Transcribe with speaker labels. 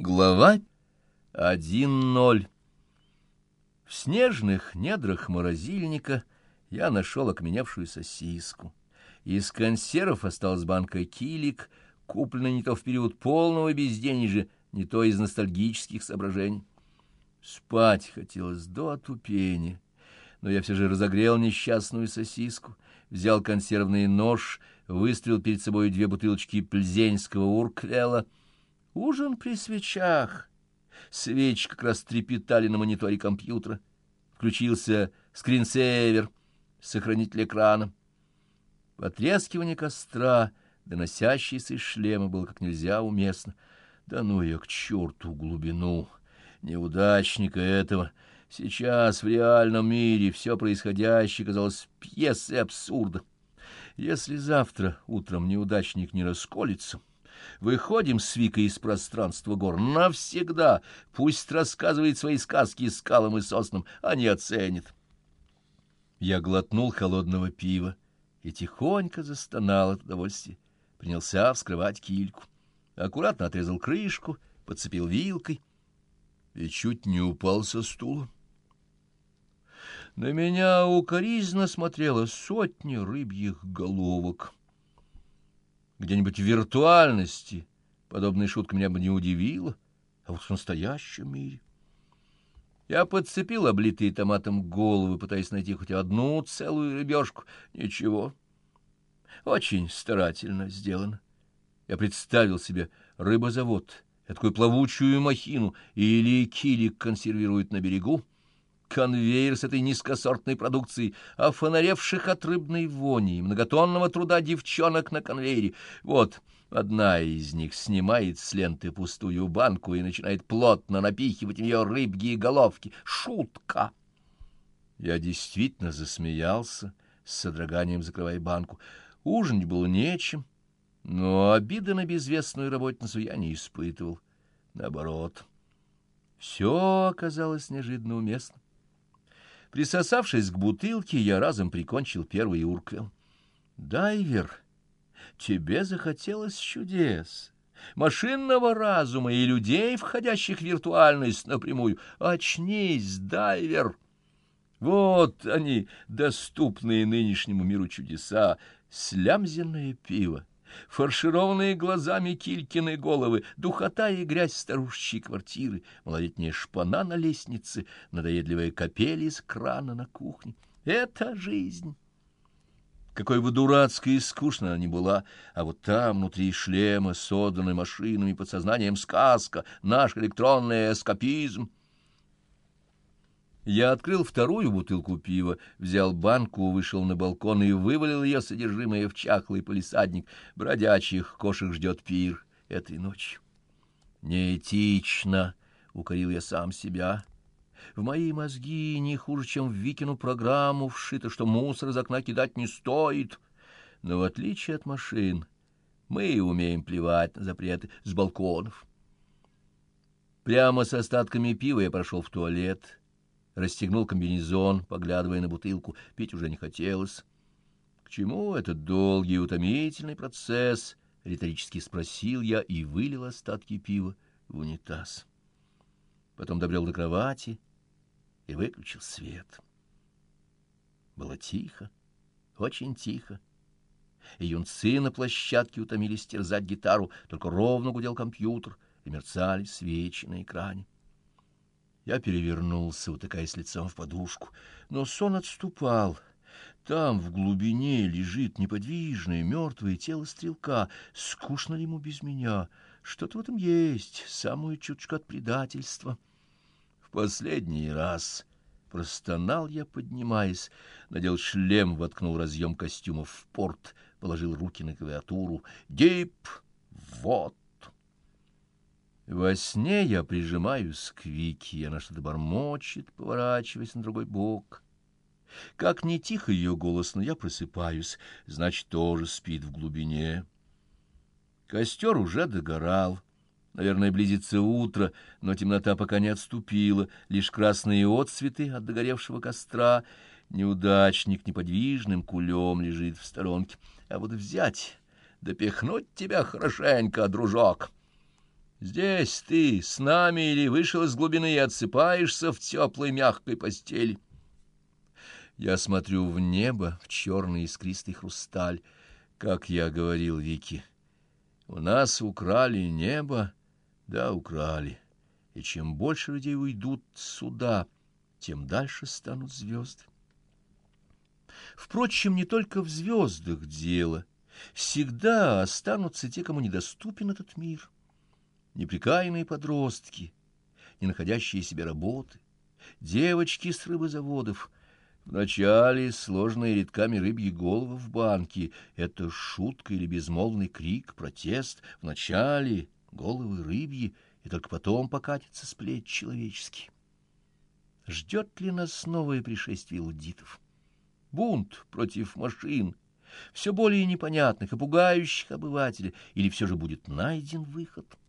Speaker 1: Глава 1.0 В снежных недрах морозильника я нашел окаменевшую сосиску. Из консервов осталась банка килик, купленная не то в период полного безденежья, не то из ностальгических соображений. Спать хотелось до отупения, но я все же разогрел несчастную сосиску, взял консервный нож, выстрелил перед собой две бутылочки пльзенского урквела — Ужин при свечах. Свечи как раз трепетали на мониторе компьютера. Включился скринсейвер, сохранитель экрана. Потрескивание костра, доносящийся из шлема, было как нельзя уместно. Да ну я к черту глубину! Неудачника этого! Сейчас в реальном мире все происходящее казалось пьесой абсурда. Если завтра утром неудачник не расколется, Выходим с Викой из пространства гор навсегда. Пусть рассказывает свои сказки скалам и соснам, они оценят. Я глотнул холодного пива и тихонько застонал от удовольствия. Принялся вскрывать кильку. Аккуратно отрезал крышку, подцепил вилкой и чуть не упал со стула. На меня укоризненно смотрела сотни рыбьих головок. Где-нибудь в виртуальности подобная шутка меня бы не удивила, а вот в настоящем мире. Я подцепил облитые томатом головы, пытаясь найти хоть одну целую рыбешку. Ничего. Очень старательно сделано. Я представил себе рыбозавод, такую плавучую махину или килик консервируют на берегу, конвейер с этой низкосортной продукцией, офонаревших от рыбной вони и многотонного труда девчонок на конвейере. Вот одна из них снимает с ленты пустую банку и начинает плотно напихивать в нее рыбьи головки. Шутка! Я действительно засмеялся, с содроганием закрывая банку. Ужинать было нечем, но обиды на безвестную работницу я не испытывал. Наоборот, все оказалось неожиданно уместно. Присосавшись к бутылке, я разом прикончил первый урквел. «Дайвер, тебе захотелось чудес, машинного разума и людей, входящих в виртуальность напрямую. Очнись, дайвер!» Вот они, доступные нынешнему миру чудеса, слямзенное пиво, фаршированные глазами Килькины головы, духота и грязь старушечьей квартиры, малолетняя шпана на лестнице, надоедливая капель из крана на кухне. Это жизнь! Какой бы дурацкой и скучной она ни была, а вот там, внутри шлема, созданной машинами, подсознанием сказка, наш электронный эскапизм — я открыл вторую бутылку пива, взял банку, вышел на балкон и вывалил ее содержимое в чахлый полисадник. Бродячих кошек ждет пир этой ночью. Неэтично, — укорил я сам себя. В мои мозги не хуже, чем в Викину программу вшито, что мусор из окна кидать не стоит. Но в отличие от машин, мы умеем плевать на запреты с балконов. Прямо с остатками пива я прошел в туалет — расстегнул комбинезон, поглядывая на бутылку. Пить уже не хотелось. К чему этот долгий утомительный процесс? Риторически спросил я и вылил остатки пива в унитаз. Потом добрел до кровати и выключил свет. Было тихо, очень тихо. И юнцы на площадке утомились терзать гитару, только ровно гудел компьютер и мерцали свечи на экране. Я перевернулся, утыкаясь лицом в подушку, но сон отступал. Там, в глубине, лежит неподвижное мертвое тело стрелка. Скучно ли ему без меня? Что-то в этом есть, самую чуточку от предательства. В последний раз простонал я, поднимаясь, надел шлем, воткнул разъем костюмов в порт, положил руки на клавиатуру. «Дип! Вот!» Во сне я прижимаюсь к Вике, она что-то бормочет, поворачиваясь на другой бок. Как не тихо ее голос, но я просыпаюсь, значит, тоже спит в глубине. Костер уже догорал. Наверное, близится утро, но темнота пока не отступила, лишь красные отцветы от догоревшего костра. Неудачник неподвижным кулем лежит в сторонке. А вот взять, допихнуть тебя хорошенько, дружок — Здесь ты с нами или вышел из глубины и отсыпаешься в теплой мягкой постели? Я смотрю в небо, в черный искристый хрусталь, как я говорил Вике. У нас украли небо, да, украли. И чем больше людей уйдут сюда, тем дальше станут звезды. Впрочем, не только в звездах дело. Всегда останутся те, кому недоступен этот мир. Неприкаянные подростки, не находящие себе работы, девочки с рыбозаводов — Вначале сложные редками рыбьи головы в банке — это шутка или безмолвный крик, протест. Вначале головы рыбьи, и только потом покатится сплеть человеческий. Ждет ли нас новое пришествие лудитов? Бунт против машин, все более непонятных и пугающих обывателя, или все же будет найден выход —